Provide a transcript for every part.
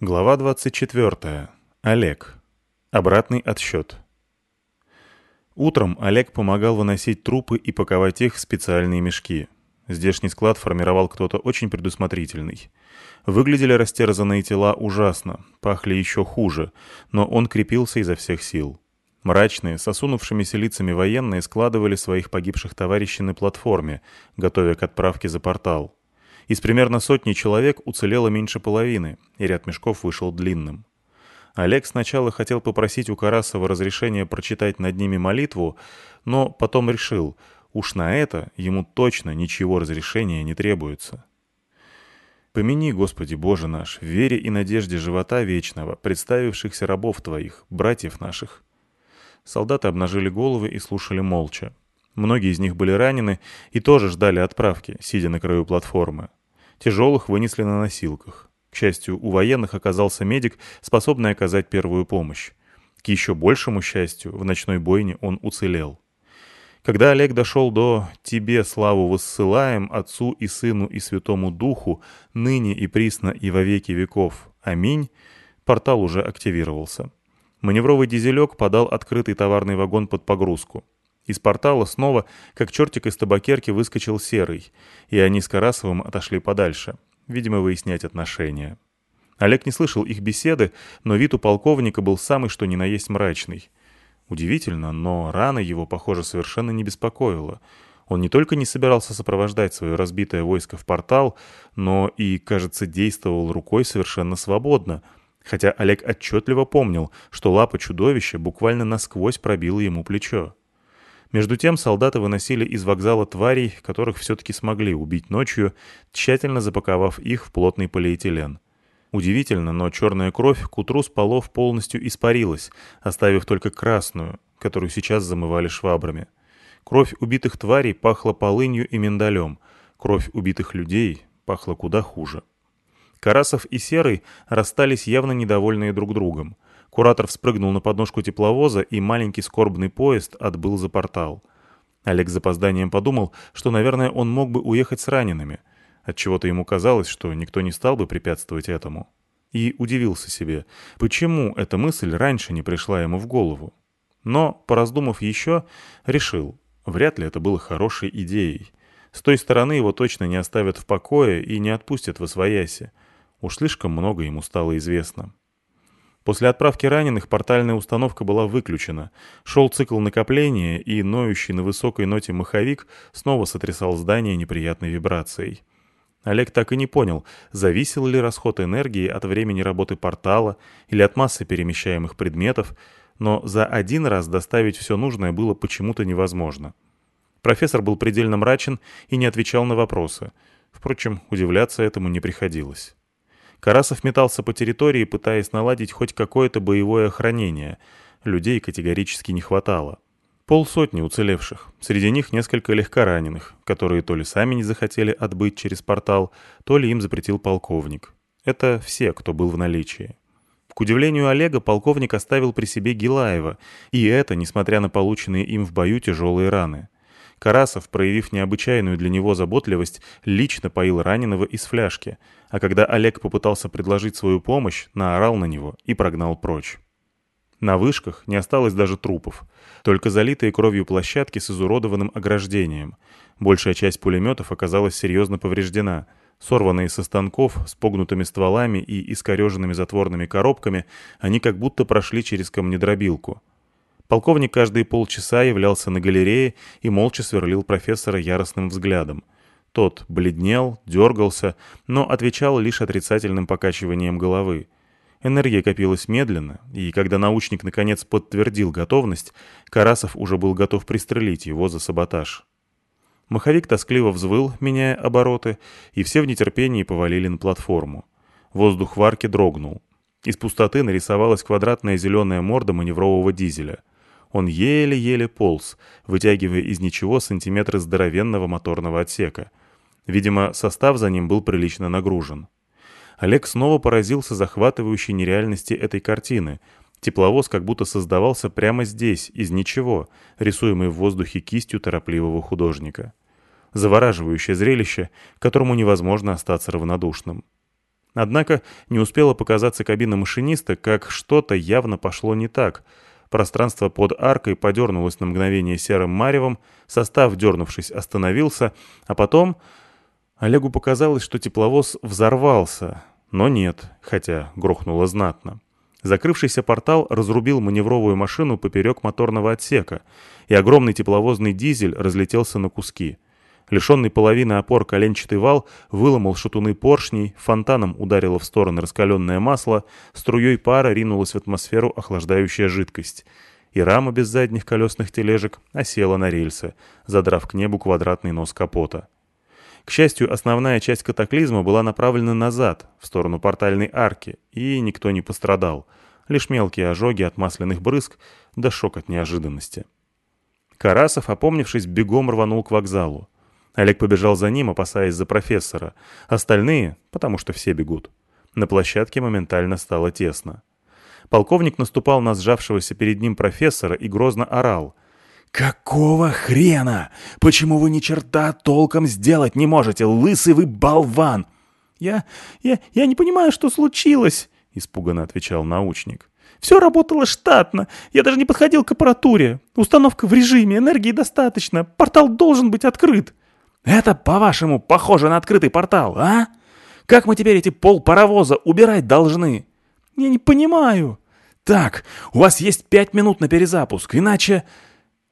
Глава 24. Олег. Обратный отсчет. Утром Олег помогал выносить трупы и паковать их в специальные мешки. Здешний склад формировал кто-то очень предусмотрительный. Выглядели растерзанные тела ужасно, пахли еще хуже, но он крепился изо всех сил. Мрачные, с осунувшимися лицами военные складывали своих погибших товарищей на платформе, готовя к отправке за портал. Из примерно сотни человек уцелело меньше половины, и ряд мешков вышел длинным. Олег сначала хотел попросить у Карасова разрешения прочитать над ними молитву, но потом решил, уж на это ему точно ничего разрешения не требуется. «Помяни, Господи Боже наш, в вере и надежде живота вечного, представившихся рабов Твоих, братьев наших». Солдаты обнажили головы и слушали молча. Многие из них были ранены и тоже ждали отправки, сидя на краю платформы. Тяжелых вынесли на носилках. К счастью, у военных оказался медик, способный оказать первую помощь. К еще большему счастью, в ночной бойне он уцелел. Когда Олег дошел до «Тебе славу воссылаем, Отцу и Сыну и Святому Духу, ныне и присно и во веки веков. Аминь», портал уже активировался. Маневровый дизелек подал открытый товарный вагон под погрузку. Из портала снова, как чертик из табакерки, выскочил Серый, и они с Карасовым отошли подальше, видимо, выяснять отношения. Олег не слышал их беседы, но вид у полковника был самый что ни на есть мрачный. Удивительно, но рана его, похоже, совершенно не беспокоила. Он не только не собирался сопровождать свое разбитое войско в портал, но и, кажется, действовал рукой совершенно свободно, хотя Олег отчетливо помнил, что лапа чудовища буквально насквозь пробила ему плечо. Между тем солдаты выносили из вокзала тварей, которых все-таки смогли убить ночью, тщательно запаковав их в плотный полиэтилен. Удивительно, но черная кровь к утру с полов полностью испарилась, оставив только красную, которую сейчас замывали швабрами. Кровь убитых тварей пахла полынью и миндалем, кровь убитых людей пахла куда хуже. Карасов и Серый расстались явно недовольные друг другом — Куратор вспрыгнул на подножку тепловоза, и маленький скорбный поезд отбыл за портал. Олег с запозданием подумал, что, наверное, он мог бы уехать с ранеными. Отчего-то ему казалось, что никто не стал бы препятствовать этому. И удивился себе, почему эта мысль раньше не пришла ему в голову. Но, пораздумав еще, решил, вряд ли это было хорошей идеей. С той стороны его точно не оставят в покое и не отпустят в освояси. Уж слишком много ему стало известно. После отправки раненых портальная установка была выключена. Шел цикл накопления, и ноющий на высокой ноте маховик снова сотрясал здание неприятной вибрацией. Олег так и не понял, зависел ли расход энергии от времени работы портала или от массы перемещаемых предметов, но за один раз доставить все нужное было почему-то невозможно. Профессор был предельно мрачен и не отвечал на вопросы. Впрочем, удивляться этому не приходилось. Карасов метался по территории, пытаясь наладить хоть какое-то боевое охранение. Людей категорически не хватало. Полсотни уцелевших, среди них несколько легкораненых, которые то ли сами не захотели отбыть через портал, то ли им запретил полковник. Это все, кто был в наличии. К удивлению Олега, полковник оставил при себе Гилаева, и это, несмотря на полученные им в бою тяжелые раны. Карасов, проявив необычайную для него заботливость, лично поил раненого из фляжки, а когда Олег попытался предложить свою помощь, наорал на него и прогнал прочь. На вышках не осталось даже трупов, только залитые кровью площадки с изуродованным ограждением. Большая часть пулеметов оказалась серьезно повреждена. Сорванные со станков, с погнутыми стволами и искореженными затворными коробками, они как будто прошли через камнедробилку. Полковник каждые полчаса являлся на галерее и молча сверлил профессора яростным взглядом. Тот бледнел, дергался, но отвечал лишь отрицательным покачиванием головы. Энергия копилась медленно, и когда научник наконец подтвердил готовность, Карасов уже был готов пристрелить его за саботаж. Маховик тоскливо взвыл, меняя обороты, и все в нетерпении повалили на платформу. Воздух в арке дрогнул. Из пустоты нарисовалась квадратная зеленая морда маневрового дизеля. Он еле-еле полз, вытягивая из ничего сантиметры здоровенного моторного отсека. Видимо, состав за ним был прилично нагружен. Олег снова поразился захватывающей нереальности этой картины. Тепловоз как будто создавался прямо здесь, из ничего, рисуемый в воздухе кистью торопливого художника. Завораживающее зрелище, которому невозможно остаться равнодушным. Однако не успела показаться кабина машиниста, как что-то явно пошло не так. Пространство под аркой подернулось на мгновение серым маревом, состав, дернувшись, остановился, а потом... Олегу показалось, что тепловоз взорвался, но нет, хотя грохнуло знатно. Закрывшийся портал разрубил маневровую машину поперек моторного отсека, и огромный тепловозный дизель разлетелся на куски. Лишенный половины опор коленчатый вал выломал шатуны поршней, фонтаном ударило в стороны раскаленное масло, струей пара ринулась в атмосферу охлаждающая жидкость. И рама без задних колесных тележек осела на рельсы, задрав к небу квадратный нос капота. К счастью, основная часть катаклизма была направлена назад, в сторону портальной арки, и никто не пострадал. Лишь мелкие ожоги от масляных брызг, да шок от неожиданности. Карасов, опомнившись, бегом рванул к вокзалу. Олег побежал за ним, опасаясь за профессора. Остальные, потому что все бегут. На площадке моментально стало тесно. Полковник наступал на сжавшегося перед ним профессора и грозно орал — «Какого хрена? Почему вы ни черта толком сделать не можете, лысый вы болван?» «Я... я... я не понимаю, что случилось», — испуганно отвечал научник. «Все работало штатно. Я даже не подходил к аппаратуре. Установка в режиме, энергии достаточно. Портал должен быть открыт». «Это, по-вашему, похоже на открытый портал, а? Как мы теперь эти полпаровоза убирать должны?» «Я не понимаю». «Так, у вас есть пять минут на перезапуск, иначе...»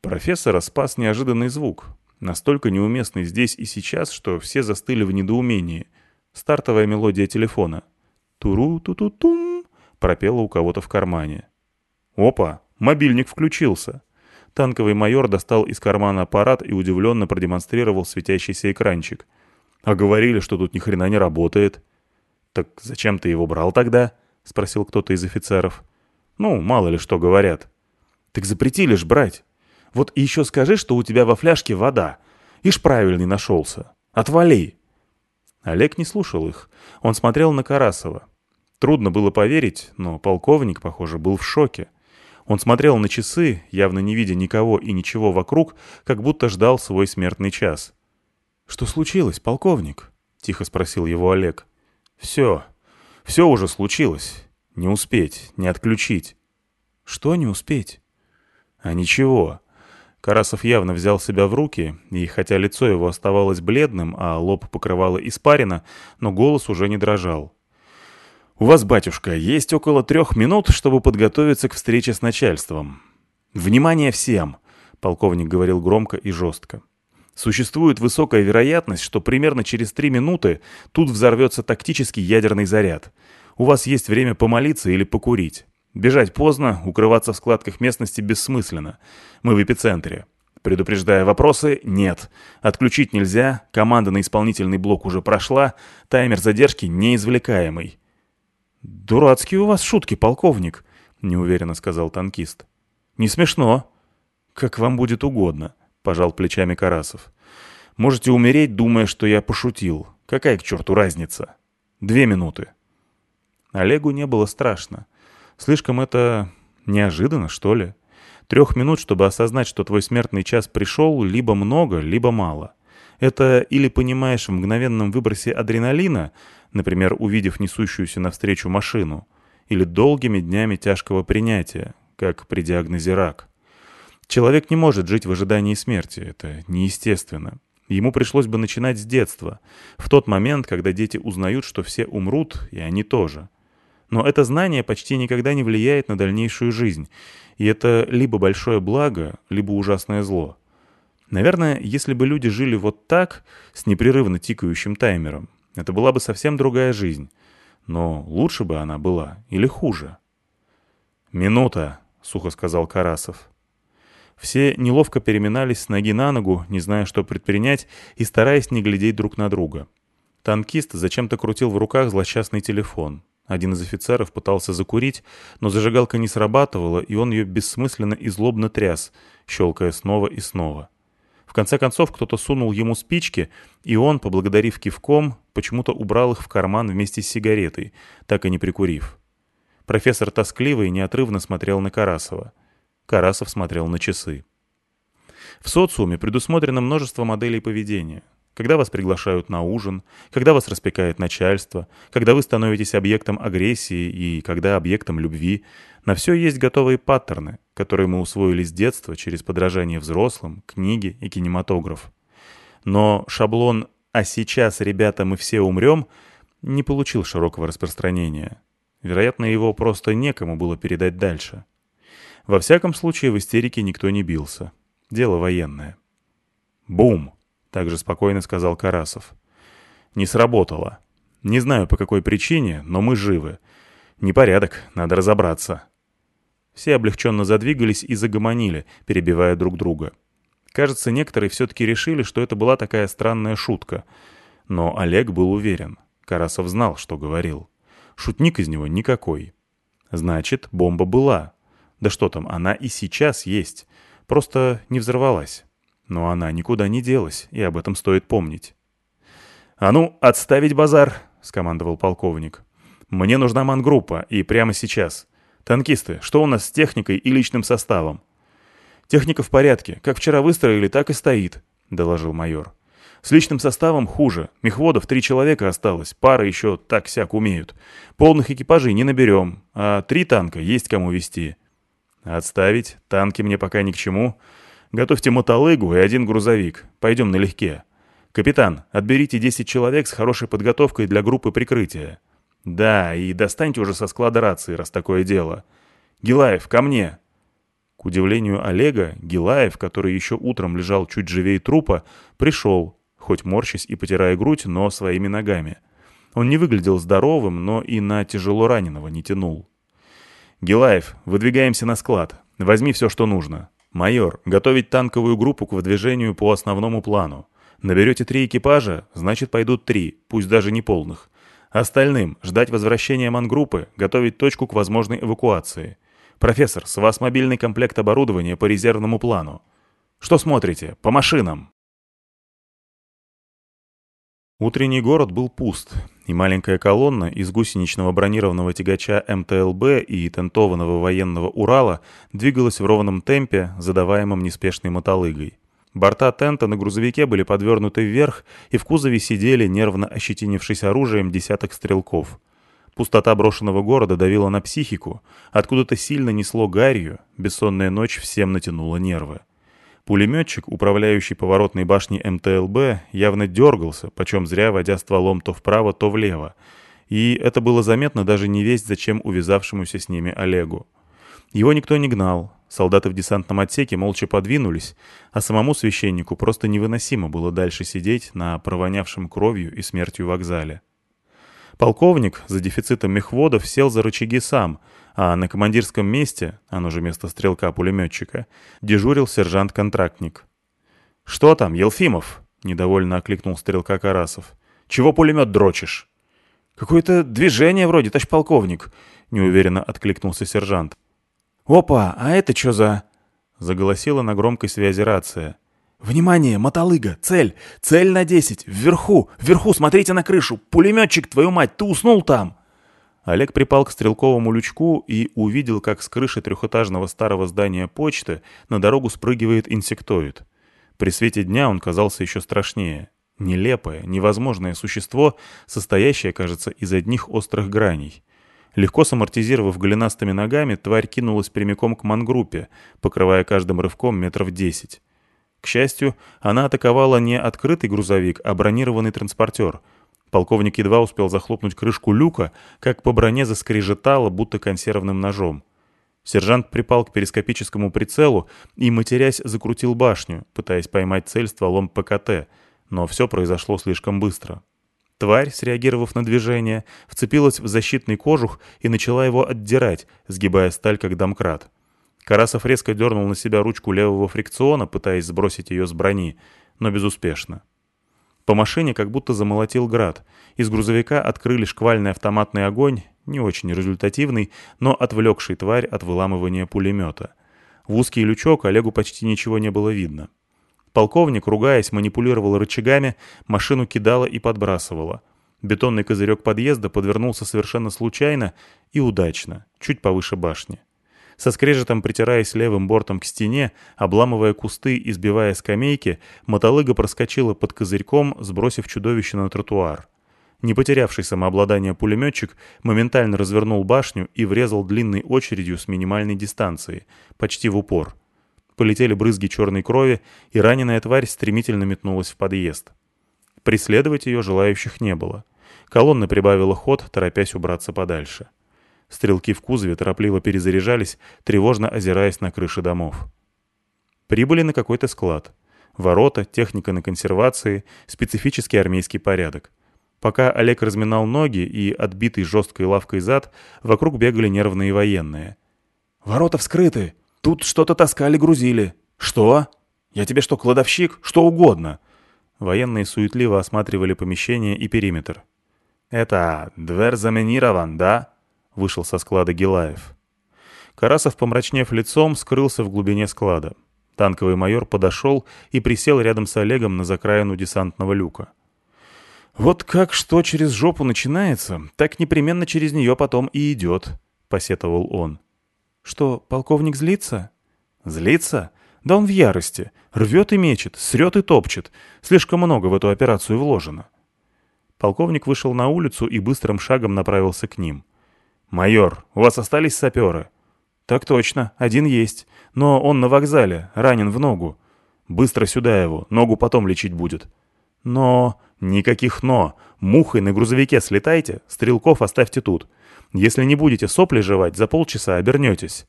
Профессора спас неожиданный звук, настолько неуместный здесь и сейчас, что все застыли в недоумении. Стартовая мелодия телефона. «Туру-ту-ту-тум» пропела у кого-то в кармане. Опа, мобильник включился. Танковый майор достал из кармана аппарат и удивленно продемонстрировал светящийся экранчик. «А говорили, что тут ни хрена не работает». «Так зачем ты его брал тогда?» — спросил кто-то из офицеров. «Ну, мало ли что говорят». «Так запретили ж брать». Вот еще скажи, что у тебя во фляжке вода. Ишь правильный нашелся. Отвали!» Олег не слушал их. Он смотрел на Карасова. Трудно было поверить, но полковник, похоже, был в шоке. Он смотрел на часы, явно не видя никого и ничего вокруг, как будто ждал свой смертный час. «Что случилось, полковник?» — тихо спросил его Олег. «Все. Все уже случилось. Не успеть, не отключить». «Что не успеть?» «А ничего. Карасов явно взял себя в руки, и хотя лицо его оставалось бледным, а лоб покрывало испарина, но голос уже не дрожал. «У вас, батюшка, есть около трех минут, чтобы подготовиться к встрече с начальством. Внимание всем!» — полковник говорил громко и жестко. «Существует высокая вероятность, что примерно через три минуты тут взорвется тактический ядерный заряд. У вас есть время помолиться или покурить. Бежать поздно, укрываться в складках местности бессмысленно. Мы в эпицентре. Предупреждая вопросы, нет. Отключить нельзя, команда на исполнительный блок уже прошла, таймер задержки неизвлекаемый. «Дурацкие у вас шутки, полковник», — неуверенно сказал танкист. «Не смешно». «Как вам будет угодно», — пожал плечами Карасов. «Можете умереть, думая, что я пошутил. Какая к черту разница? Две минуты». Олегу не было страшно. Слишком это неожиданно, что ли? Трех минут, чтобы осознать, что твой смертный час пришел, либо много, либо мало. Это или понимаешь в мгновенном выбросе адреналина, например, увидев несущуюся навстречу машину, или долгими днями тяжкого принятия, как при диагнозе рак. Человек не может жить в ожидании смерти, это неестественно. Ему пришлось бы начинать с детства, в тот момент, когда дети узнают, что все умрут, и они тоже. Но это знание почти никогда не влияет на дальнейшую жизнь, и это либо большое благо, либо ужасное зло. Наверное, если бы люди жили вот так, с непрерывно тикающим таймером, это была бы совсем другая жизнь. Но лучше бы она была или хуже? «Минута», — сухо сказал Карасов. Все неловко переминались с ноги на ногу, не зная, что предпринять, и стараясь не глядеть друг на друга. Танкист зачем-то крутил в руках злосчастный телефон. Один из офицеров пытался закурить, но зажигалка не срабатывала, и он ее бессмысленно и злобно тряс, щелкая снова и снова. В конце концов, кто-то сунул ему спички, и он, поблагодарив кивком, почему-то убрал их в карман вместе с сигаретой, так и не прикурив. Профессор тоскливо и неотрывно смотрел на Карасова. Карасов смотрел на часы. В социуме предусмотрено множество моделей поведения. Когда вас приглашают на ужин, когда вас распекает начальство, когда вы становитесь объектом агрессии и когда объектом любви. На все есть готовые паттерны, которые мы усвоили с детства через подражание взрослым, книги и кинематограф. Но шаблон «а сейчас, ребята, мы все умрем» не получил широкого распространения. Вероятно, его просто некому было передать дальше. Во всяком случае, в истерике никто не бился. Дело военное. «Бум!» — также спокойно сказал Карасов. «Не сработало. Не знаю, по какой причине, но мы живы. Непорядок, надо разобраться». Все облегченно задвигались и загомонили, перебивая друг друга. Кажется, некоторые все-таки решили, что это была такая странная шутка. Но Олег был уверен. Карасов знал, что говорил. Шутник из него никакой. Значит, бомба была. Да что там, она и сейчас есть. Просто не взорвалась. Но она никуда не делась, и об этом стоит помнить. «А ну, отставить базар!» — скомандовал полковник. «Мне нужна мангруппа, и прямо сейчас. Танкисты, что у нас с техникой и личным составом?» «Техника в порядке. Как вчера выстроили, так и стоит», — доложил майор. «С личным составом хуже. Мехводов три человека осталось, пара еще так-сяк умеют. Полных экипажей не наберем, а три танка есть кому вести». «Отставить. Танки мне пока ни к чему. Готовьте мотолыгу и один грузовик. Пойдем налегке. Капитан, отберите 10 человек с хорошей подготовкой для группы прикрытия. Да, и достаньте уже со склада рации, раз такое дело. Гилаев, ко мне!» К удивлению Олега, Гилаев, который еще утром лежал чуть живее трупа, пришел, хоть морщась и потирая грудь, но своими ногами. Он не выглядел здоровым, но и на тяжело раненого не тянул. «Гилаев, выдвигаемся на склад. Возьми все, что нужно. «Майор, готовить танковую группу к выдвижению по основному плану. Наберете три экипажа, значит пойдут три, пусть даже не полных. Остальным ждать возвращения мангруппы, готовить точку к возможной эвакуации. Профессор, с вас мобильный комплект оборудования по резервному плану. Что смотрите? По машинам!» Утренний город был пуст, и маленькая колонна из гусеничного бронированного тягача МТЛБ и тентованного военного Урала двигалась в ровном темпе, задаваемом неспешной мотолыгой. Борта тента на грузовике были подвернуты вверх, и в кузове сидели, нервно ощетинившись оружием, десяток стрелков. Пустота брошенного города давила на психику, откуда-то сильно несло гарью, бессонная ночь всем натянула нервы. Пулеметчик, управляющий поворотной башней МТЛБ, явно дергался, почем зря водя стволом то вправо, то влево. И это было заметно даже не весть, зачем увязавшемуся с ними Олегу. Его никто не гнал, солдаты в десантном отсеке молча подвинулись, а самому священнику просто невыносимо было дальше сидеть на провонявшем кровью и смертью вокзале. Полковник за дефицитом мехводов сел за рычаги сам, а на командирском месте, оно же место стрелка-пулеметчика, дежурил сержант-контрактник. «Что там, Елфимов?» — недовольно окликнул стрелка Карасов. «Чего пулемет дрочишь?» «Какое-то движение вроде, товарищ полковник», — неуверенно откликнулся сержант. «Опа, а это что за...» — заголосила на громкой связи рация. «Внимание, мотолыга! Цель! Цель на десять! Вверху! Вверху! Смотрите на крышу! Пулеметчик, твою мать, ты уснул там!» Олег припал к стрелковому лючку и увидел, как с крыши трехэтажного старого здания почты на дорогу спрыгивает инсектоид. При свете дня он казался еще страшнее. Нелепое, невозможное существо, состоящее, кажется, из одних острых граней. Легко самортизировав голенастыми ногами, тварь кинулась прямиком к мангруппе, покрывая каждым рывком метров десять. К счастью, она атаковала не открытый грузовик, а бронированный транспортер. Полковник едва успел захлопнуть крышку люка, как по броне заскрежетало, будто консервным ножом. Сержант припал к перископическому прицелу и, матерясь, закрутил башню, пытаясь поймать цель стволом ПКТ, но все произошло слишком быстро. Тварь, среагировав на движение, вцепилась в защитный кожух и начала его отдирать, сгибая сталь как домкрат. Карасов резко дернул на себя ручку левого фрикциона, пытаясь сбросить ее с брони, но безуспешно. По машине как будто замолотил град. Из грузовика открыли шквальный автоматный огонь, не очень результативный, но отвлекший тварь от выламывания пулемета. В узкий лючок Олегу почти ничего не было видно. Полковник, ругаясь, манипулировал рычагами, машину кидала и подбрасывала. Бетонный козырек подъезда подвернулся совершенно случайно и удачно, чуть повыше башни. Со скрежетом притираясь левым бортом к стене, обламывая кусты и сбивая скамейки, мотолыга проскочила под козырьком, сбросив чудовище на тротуар. Не потерявший самообладание пулеметчик моментально развернул башню и врезал длинной очередью с минимальной дистанции, почти в упор. Полетели брызги черной крови, и раненая тварь стремительно метнулась в подъезд. Преследовать ее желающих не было. Колонна прибавила ход, торопясь убраться подальше. Стрелки в кузове торопливо перезаряжались, тревожно озираясь на крыши домов. Прибыли на какой-то склад. Ворота, техника на консервации, специфический армейский порядок. Пока Олег разминал ноги и отбитый жесткой лавкой зад, вокруг бегали нервные военные. «Ворота вскрыты! Тут что-то таскали-грузили! Что? Я тебе что, кладовщик? Что угодно!» Военные суетливо осматривали помещение и периметр. «Это дверь заминирован, да?» — вышел со склада Гилаев. Карасов, помрачнев лицом, скрылся в глубине склада. Танковый майор подошел и присел рядом с Олегом на закраину десантного люка. «Вот как что через жопу начинается, так непременно через нее потом и идет», — посетовал он. «Что, полковник злится?» «Злится? Да он в ярости. Рвет и мечет, срет и топчет. Слишком много в эту операцию вложено». Полковник вышел на улицу и быстрым шагом направился к ним. «Майор, у вас остались саперы?» «Так точно, один есть. Но он на вокзале, ранен в ногу. Быстро сюда его, ногу потом лечить будет». «Но...» «Никаких «но». Мухой на грузовике слетайте, стрелков оставьте тут. Если не будете сопли жевать, за полчаса обернетесь».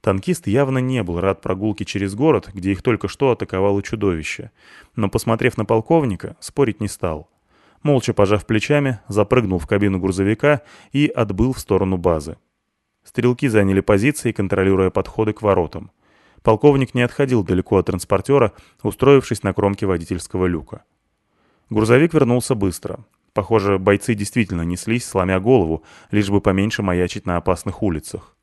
Танкист явно не был рад прогулке через город, где их только что атаковало чудовище. Но, посмотрев на полковника, спорить не стал. Молча пожав плечами, запрыгнул в кабину грузовика и отбыл в сторону базы. Стрелки заняли позиции, контролируя подходы к воротам. Полковник не отходил далеко от транспортера, устроившись на кромке водительского люка. Грузовик вернулся быстро. Похоже, бойцы действительно неслись, сломя голову, лишь бы поменьше маячить на опасных улицах.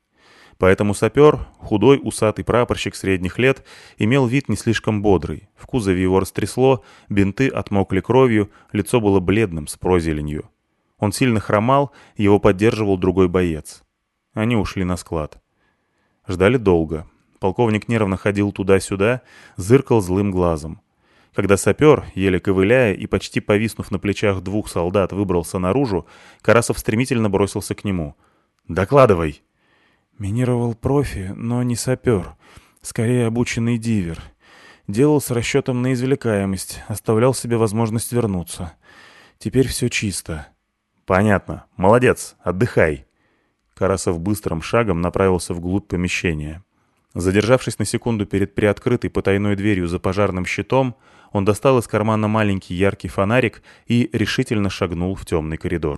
Поэтому сапер, худой усатый прапорщик средних лет, имел вид не слишком бодрый. В кузове его растрясло, бинты отмокли кровью, лицо было бледным, с прозеленью. Он сильно хромал, его поддерживал другой боец. Они ушли на склад. Ждали долго. Полковник нервно ходил туда-сюда, зыркал злым глазом. Когда сапер, еле ковыляя и почти повиснув на плечах двух солдат, выбрался наружу, Карасов стремительно бросился к нему. «Докладывай!» «Минировал профи, но не сапер. Скорее обученный дивер. Делал с расчетом на извлекаемость, оставлял себе возможность вернуться. Теперь все чисто». «Понятно. Молодец. Отдыхай». Карасов быстрым шагом направился вглубь помещения. Задержавшись на секунду перед приоткрытой потайной дверью за пожарным щитом, он достал из кармана маленький яркий фонарик и решительно шагнул в темный коридор.